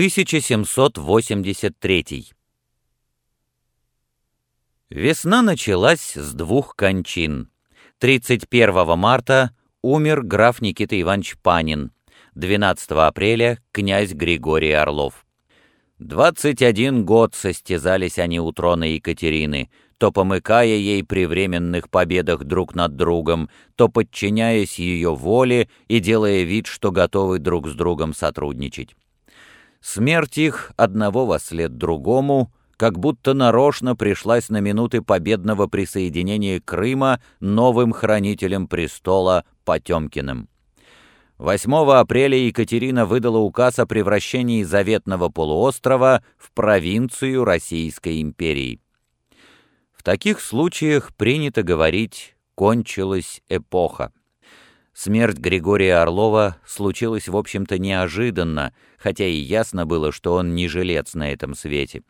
1783 Весна началась с двух кончин. 31 марта умер граф Никита Иванович Панин, 12 апреля князь Григорий Орлов. 21 год состязались они у трона Екатерины, то помыкая ей при временных победах друг над другом, то подчиняясь ее воле и делая вид, что готовы друг с другом сотрудничать. Смерть их одного во след другому — как будто нарочно пришлась на минуты победного присоединения Крыма новым хранителем престола Потемкиным. 8 апреля Екатерина выдала указ о превращении заветного полуострова в провинцию Российской империи. В таких случаях принято говорить «кончилась эпоха». Смерть Григория Орлова случилась, в общем-то, неожиданно, хотя и ясно было, что он не жилец на этом свете.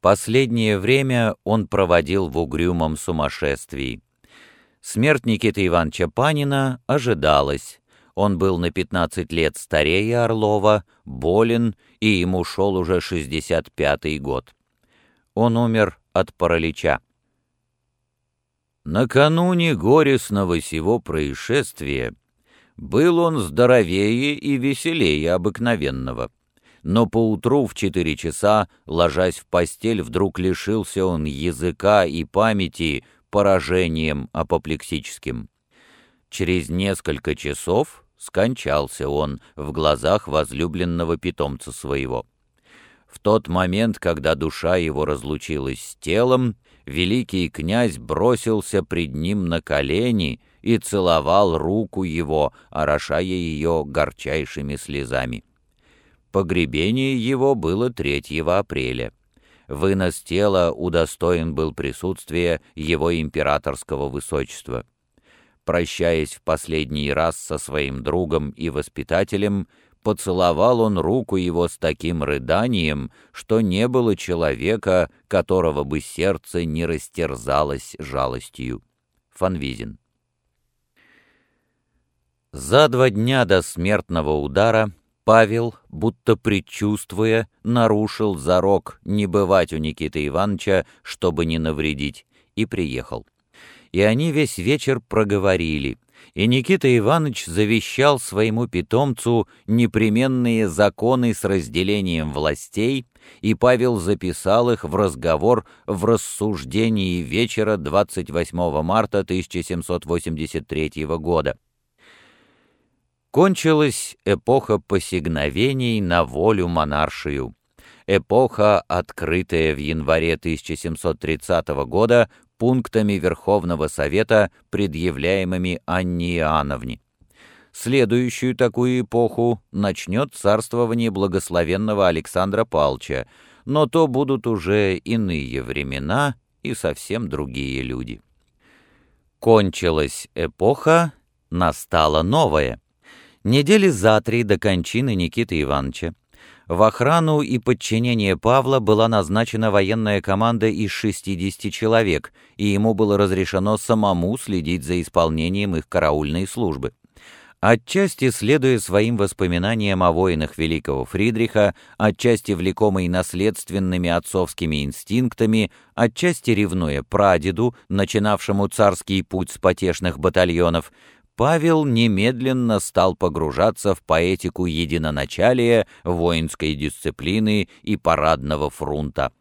Последнее время он проводил в угрюмом сумасшествии. Смерть Никиты Ивановича Панина ожидалась. Он был на 15 лет старее Орлова, болен, и ему шел уже 65-й год. Он умер от паралича. Накануне горестного сего происшествия был он здоровее и веселее обыкновенного но поутру в четыре часа, ложась в постель, вдруг лишился он языка и памяти поражением апоплексическим. Через несколько часов скончался он в глазах возлюбленного питомца своего. В тот момент, когда душа его разлучилась с телом, великий князь бросился пред ним на колени и целовал руку его, орошая ее горчайшими слезами. Погребение его было 3 апреля. Вынос тела удостоен был присутствия его императорского высочества. Прощаясь в последний раз со своим другом и воспитателем, поцеловал он руку его с таким рыданием, что не было человека, которого бы сердце не растерзалось жалостью. Фанвизин. За два дня до смертного удара Павел, будто предчувствуя, нарушил зарок не бывать у Никиты Ивановича, чтобы не навредить, и приехал. И они весь вечер проговорили, и Никита Иванович завещал своему питомцу непременные законы с разделением властей, и Павел записал их в разговор в рассуждении вечера 28 марта 1783 года. Кончилась эпоха посигновений на волю монаршию. Эпоха, открытая в январе 1730 года пунктами Верховного Совета, предъявляемыми Анне Иоанновне. Следующую такую эпоху начнет царствование благословенного Александра Палча, но то будут уже иные времена и совсем другие люди. Кончилась эпоха, настала новая. Недели за три до кончины Никиты Ивановича в охрану и подчинение Павла была назначена военная команда из 60 человек, и ему было разрешено самому следить за исполнением их караульной службы. Отчасти следуя своим воспоминаниям о воинах великого Фридриха, отчасти влекомый наследственными отцовскими инстинктами, отчасти ревнуя прадеду, начинавшему царский путь с потешных батальонов, Павел немедленно стал погружаться в поэтику единоначалия, воинской дисциплины и парадного фрунта.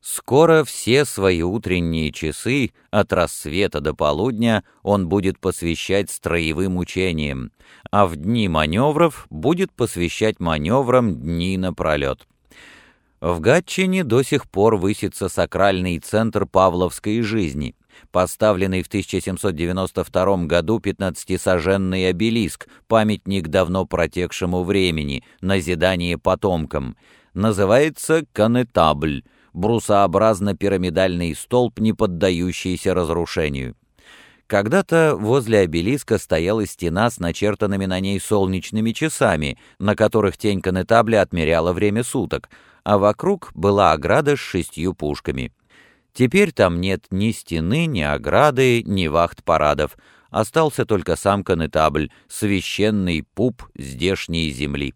Скоро все свои утренние часы, от рассвета до полудня, он будет посвящать строевым учениям, а в дни маневров будет посвящать маневрам дни напролет. В Гатчине до сих пор высится сакральный центр павловской жизни — поставленный в 1792 году 15-соженный обелиск, памятник давно протекшему времени, назидание потомкам, называется «Конетабль», брусообразно-пирамидальный столб, не поддающийся разрушению. Когда-то возле обелиска стояла стена с начертанными на ней солнечными часами, на которых тень конетабля отмеряла время суток, а вокруг была ограда с шестью пушками. Теперь там нет ни стены, ни ограды, ни вахт-парадов. Остался только сам конетабль, священный пуп здешней земли.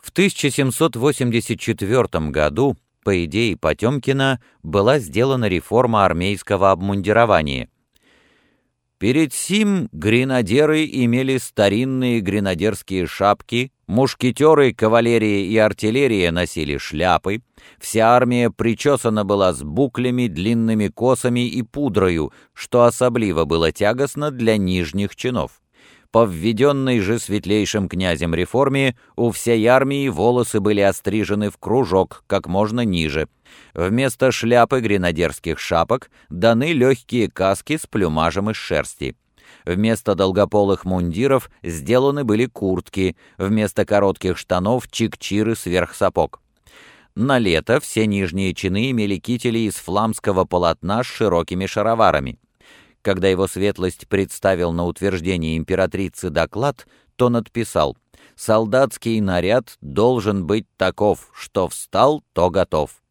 В 1784 году, по идее Потемкина, была сделана реформа армейского обмундирования. Перед сим гренадеры имели старинные гренадерские шапки, мушкетеры, кавалерия и артиллерия носили шляпы, вся армия причесана была с буклями, длинными косами и пудрою, что особливо было тягостно для нижних чинов. По введенной же светлейшим князем реформе у всей армии волосы были острижены в кружок как можно ниже. Вместо шляпы гренадерских шапок даны легкие каски с плюмажем из шерсти. Вместо долгополых мундиров сделаны были куртки, вместо коротких штанов — чикчиры сверх сапог. На лето все нижние чины имели кители из фламского полотна с широкими шароварами. Когда его светлость представил на утверждение императрицы доклад, то надписал «Солдатский наряд должен быть таков, что встал, то готов».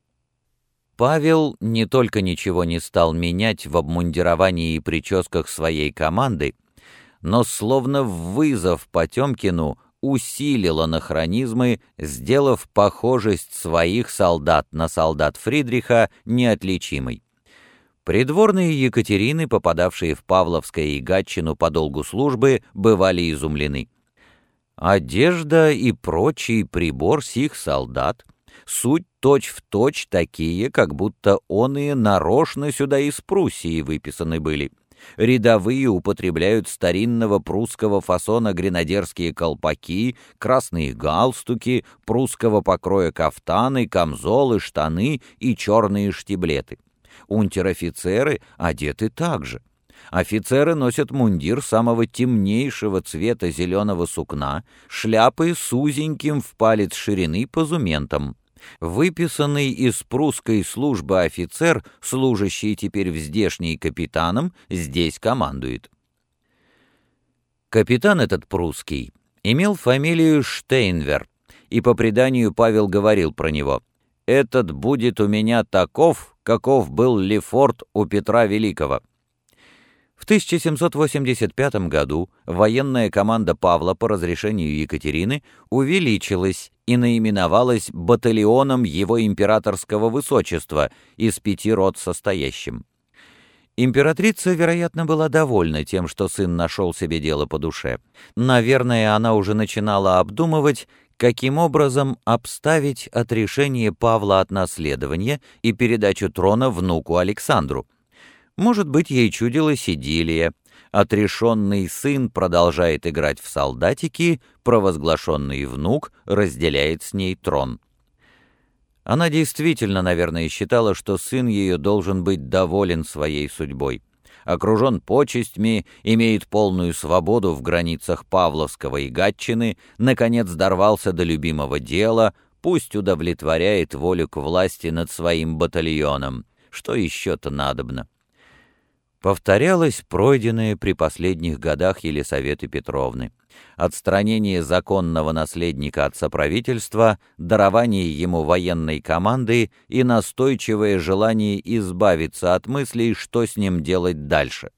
Павел не только ничего не стал менять в обмундировании и прическах своей команды, но словно в вызов Потемкину усилил анахронизмы, сделав похожесть своих солдат на солдат Фридриха неотличимой. Придворные Екатерины, попадавшие в Павловское и Гатчину по долгу службы, бывали изумлены. Одежда и прочий прибор сих солдат суть точь-в-точь точь такие, как будто он и нарочно сюда из Пруссии выписаны были. Рядовые употребляют старинного прусского фасона гренадерские колпаки, красные галстуки, прусского покроя кафтаны, камзолы, штаны и черные штиблеты унтер-офицеры одеты так же. Офицеры носят мундир самого темнейшего цвета зеленого сукна, шляпы с узеньким в палец ширины позументом. Выписанный из прусской службы офицер, служащий теперь в здешней капитаном, здесь командует. Капитан этот прусский имел фамилию Штейнвер, и по преданию Павел говорил про него «Этот будет у меня таков, каков был Лефорт у Петра Великого. В 1785 году военная команда Павла по разрешению Екатерины увеличилась и наименовалась батальоном его императорского высочества из пяти рот состоящим. Императрица, вероятно, была довольна тем, что сын нашел себе дело по душе. Наверное, она уже начинала обдумывать, каким образом обставить отрешение Павла от наследования и передачу трона внуку Александру. Может быть, ей чудилась идиллия. Отрешенный сын продолжает играть в солдатики, провозглашенный внук разделяет с ней трон. Она действительно, наверное, считала, что сын ее должен быть доволен своей судьбой окружен почестями, имеет полную свободу в границах Павловского и Гатчины, наконец дорвался до любимого дела, пусть удовлетворяет волю к власти над своим батальоном. Что еще-то надобно? Повторялось пройденное при последних годах Елисаветы Петровны. Отстранение законного наследника от соправительства, дарование ему военной команды и настойчивое желание избавиться от мыслей, что с ним делать дальше.